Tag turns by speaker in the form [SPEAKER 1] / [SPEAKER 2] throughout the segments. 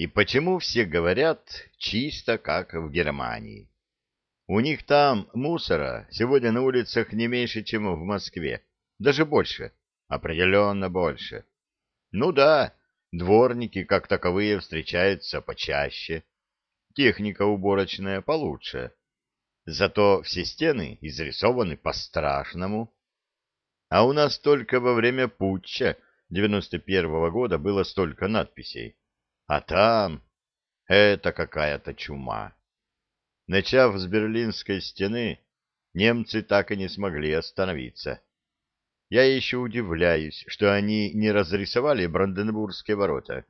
[SPEAKER 1] И почему все говорят чисто, как в Германии? У них там мусора сегодня на улицах не меньше, чем в Москве. Даже больше. Определенно больше. Ну да, дворники как таковые встречаются почаще. Техника уборочная получше. Зато все стены изрисованы по-страшному. А у нас только во время путча 91-го года было столько надписей. А там это какая-то чума. Начав с Берлинской стены, немцы так и не смогли остановиться. Я еще удивляюсь, что они не разрисовали Бранденбургские ворота.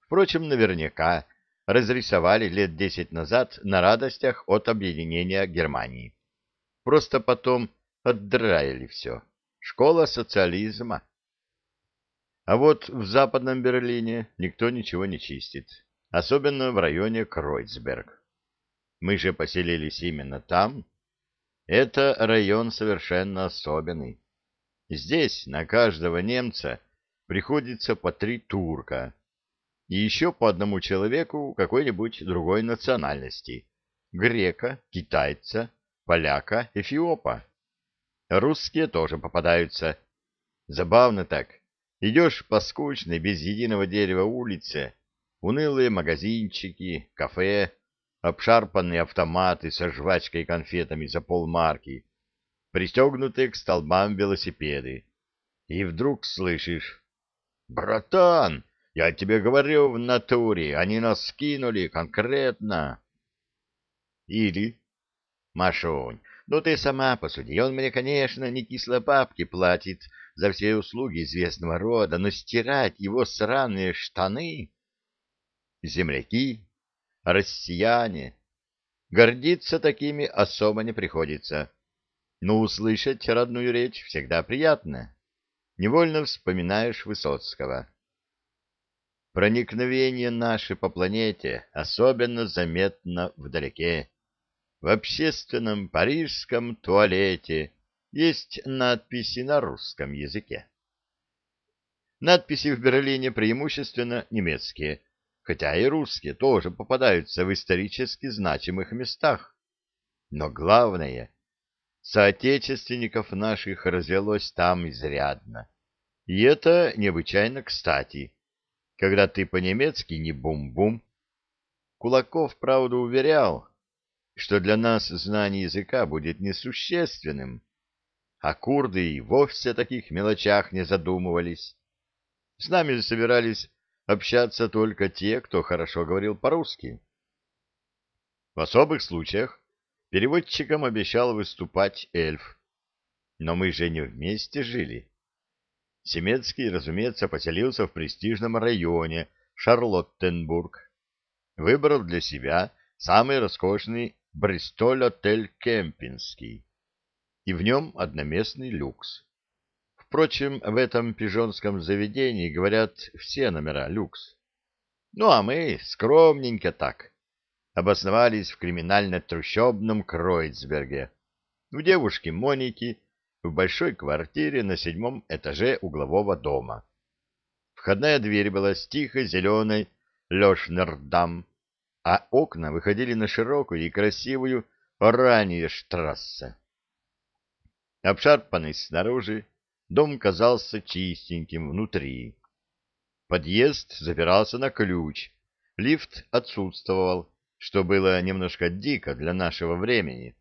[SPEAKER 1] Впрочем, наверняка разрисовали лет десять назад на радостях от объединения Германии. Просто потом отдраили все. Школа социализма. А вот в Западном Берлине никто ничего не чистит, особенно в районе Кройцберг. Мы же поселились именно там. Это район совершенно особенный. Здесь на каждого немца приходится по три турка и еще по одному человеку какой-нибудь другой национальности — грека, китайца, поляка, эфиопа. Русские тоже попадаются. Забавно так. Идешь по скучной, без единого дерева улице, унылые магазинчики, кафе, обшарпанные автоматы со жвачкой и конфетами за полмарки, пристегнутые к столбам велосипеды. И вдруг слышишь «Братан, я тебе говорю в натуре, они нас скинули конкретно». Или «Машунь, ну ты сама посуди, он мне, конечно, не кисло бабки платит за все услуги известного рода, но стирать его сраные штаны... Земляки, россияне, гордиться такими особо не приходится. Но услышать родную речь всегда приятно. Невольно вспоминаешь Высоцкого. Проникновение наше по планете особенно заметно вдалеке. В общественном парижском туалете есть надписи на русском языке. Надписи в Берлине преимущественно немецкие, хотя и русские тоже попадаются в исторически значимых местах. Но главное, соотечественников наших развелось там изрядно. И это необычайно кстати, когда ты по-немецки не бум-бум. Кулаков, правда, уверял, что для нас знание языка будет несущественным, а курды и вовсе о таких мелочах не задумывались. С нами собирались общаться только те, кто хорошо говорил по-русски. В особых случаях переводчиком обещал выступать эльф. Но мы же не вместе жили. Семецкий, разумеется, поселился в престижном районе Шарлоттенбург. Выбрал для себя самый роскошный Бристоль-отель Кемпинский и в нем одноместный люкс. Впрочем, в этом пижонском заведении, говорят, все номера люкс. Ну, а мы скромненько так обосновались в криминально-трущобном Кройцберге, у девушки Моники, в большой квартире на седьмом этаже углового дома. Входная дверь была с тихой зеленой Лешнердам, а окна выходили на широкую и красивую Ранее штрассе. Обшарпанный снаружи, дом казался чистеньким внутри. Подъезд запирался на ключ, лифт отсутствовал, что было немножко дико для нашего времени.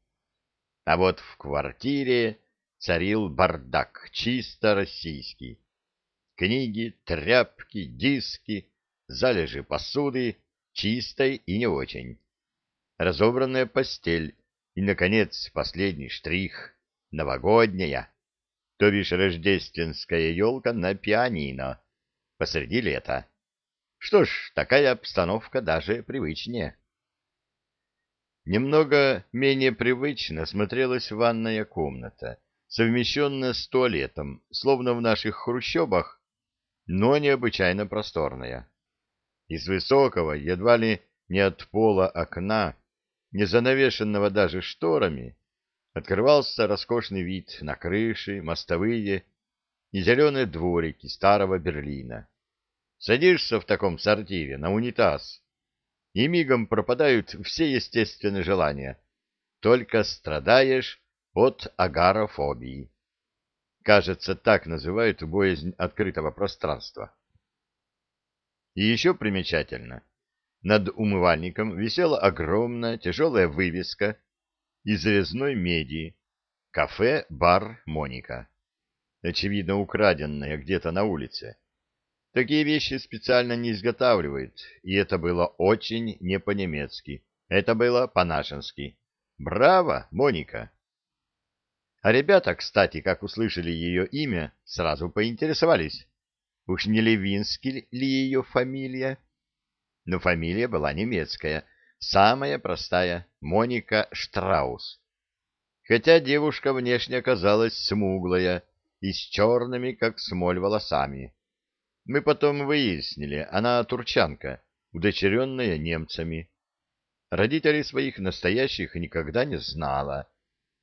[SPEAKER 1] А вот в квартире царил бардак, чисто российский. Книги, тряпки, диски, залежи посуды, чистой и не очень. Разобранная постель и, наконец, последний штрих — новогодняя, то бишь рождественская елка на пианино посреди лета. Что ж, такая обстановка даже привычнее. Немного менее привычно смотрелась ванная комната, совмещенная с туалетом, словно в наших хрущобах, но необычайно просторная. Из высокого, едва ли не от пола окна, не занавешенного даже шторами, открывался роскошный вид на крыши, мостовые и зеленые дворики старого Берлина. Садишься в таком сортире на унитаз, и мигом пропадают все естественные желания. Только страдаешь от агарофобии. Кажется, так называют боязнь открытого пространства. И еще примечательно, над умывальником висела огромная тяжелая вывеска из резной меди «Кафе-бар Моника», очевидно украденная где-то на улице. Такие вещи специально не изготавливают, и это было очень не по-немецки, это было по-нашенски. Браво, Моника! А ребята, кстати, как услышали ее имя, сразу поинтересовались, уж не Левинский ли ее фамилия? Но фамилия была немецкая, самая простая, Моника Штраус. Хотя девушка внешне оказалась смуглая и с черными, как смоль, волосами. Мы потом выяснили, она турчанка, удочеренная немцами. Родителей своих настоящих никогда не знала,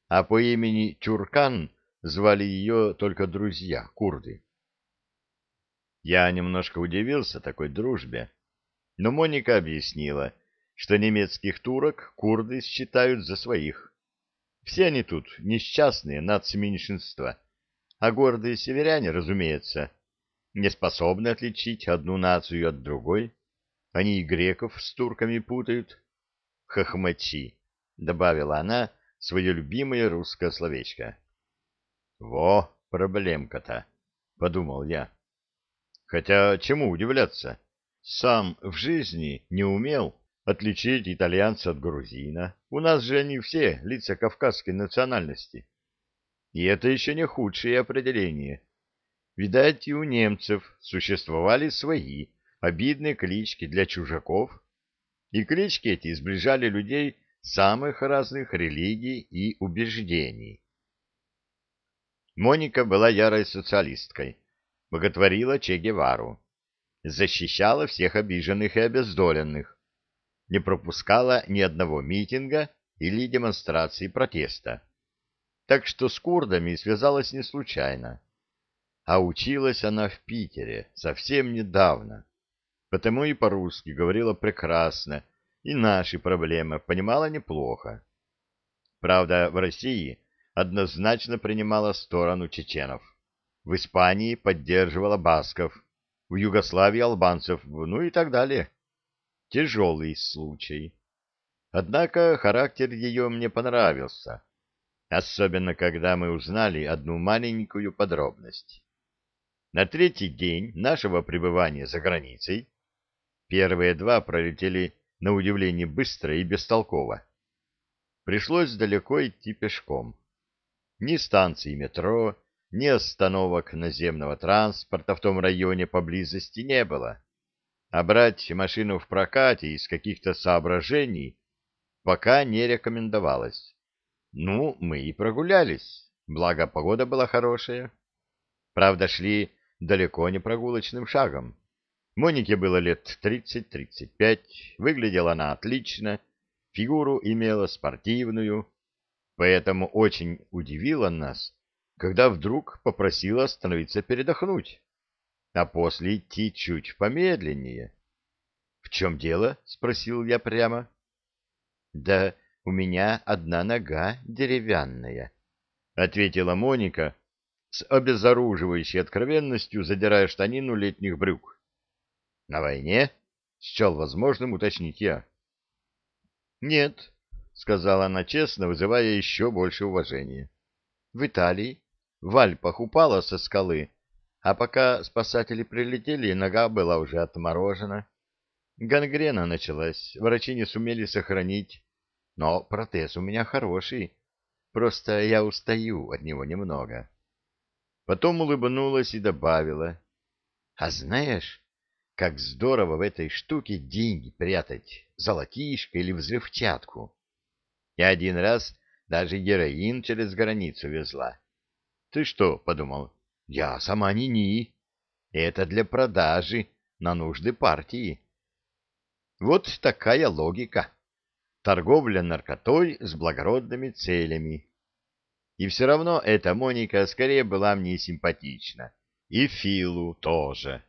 [SPEAKER 1] а по имени Тюркан звали ее только друзья, курды. Я немножко удивился такой дружбе, но Моника объяснила, что немецких турок курды считают за своих. Все они тут несчастные нацменьшинства, а гордые северяне, разумеется, не способны отличить одну нацию от другой. Они и греков с турками путают. Хохмачи, — добавила она, — свое любимое русское словечко. «Во, проблемка-то!» — подумал я. Хотя чему удивляться? Сам в жизни не умел отличить итальянца от грузина. У нас же они все лица кавказской национальности. И это еще не худшее определение. Видать, и у немцев существовали свои обидные клички для чужаков, и клички эти сближали людей самых разных религий и убеждений. Моника была ярой социалисткой, боготворила Че Гевару, защищала всех обиженных и обездоленных, не пропускала ни одного митинга или демонстрации протеста. Так что с курдами связалась не случайно. А училась она в Питере совсем недавно, потому и по-русски говорила прекрасно и наши проблемы понимала неплохо. Правда, в России однозначно принимала сторону чеченов, в Испании поддерживала басков, в Югославии албанцев, ну и так далее. Тяжелый случай. Однако характер ее мне понравился, особенно когда мы узнали одну маленькую подробность. На третий день нашего пребывания за границей первые два пролетели на удивление быстро и бестолково. Пришлось далеко идти пешком. Ни станции метро, ни остановок наземного транспорта в том районе поблизости не было. А брать машину в прокате из каких-то соображений пока не рекомендовалось. Ну, мы и прогулялись, благо погода была хорошая. Правда, шли далеко не прогулочным шагом. Монике было лет 30-35, выглядела она отлично, фигуру имела спортивную, поэтому очень удивила нас, когда вдруг попросила остановиться передохнуть, а после идти чуть помедленнее. — В чем дело? — спросил я прямо. — Да у меня одна нога деревянная, — ответила Моника с обезоруживающей откровенностью, задирая штанину летних брюк. — На войне? — счел возможным уточнить я. — Нет, — сказала она честно, вызывая еще больше уважения. — В Италии, в Альпах упала со скалы, а пока спасатели прилетели, нога была уже отморожена. Гангрена началась, врачи не сумели сохранить, но протез у меня хороший, просто я устаю от него немного. Потом улыбнулась и добавила. — А знаешь, как здорово в этой штуке деньги прятать, золотишко или взрывчатку. Я один раз даже героин через границу везла. Ты что, подумал, я сама ни-ни. Это для продажи, на нужды партии. Вот такая логика. Торговля наркотой с благородными целями. И все равно эта Моника скорее была мне симпатична. И Филу тоже.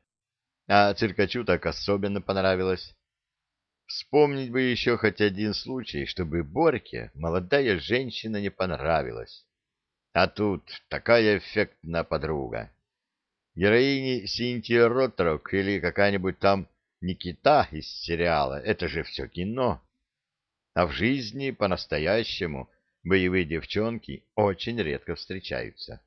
[SPEAKER 1] а циркачу так особенно понравилось. Вспомнить бы еще хоть один случай, чтобы Борьке молодая женщина не понравилась. А тут такая эффектная подруга. Героини Синтия Ротрок или какая-нибудь там Никита из сериала — это же все кино. А в жизни по-настоящему боевые девчонки очень редко встречаются.